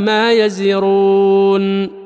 ما يزرون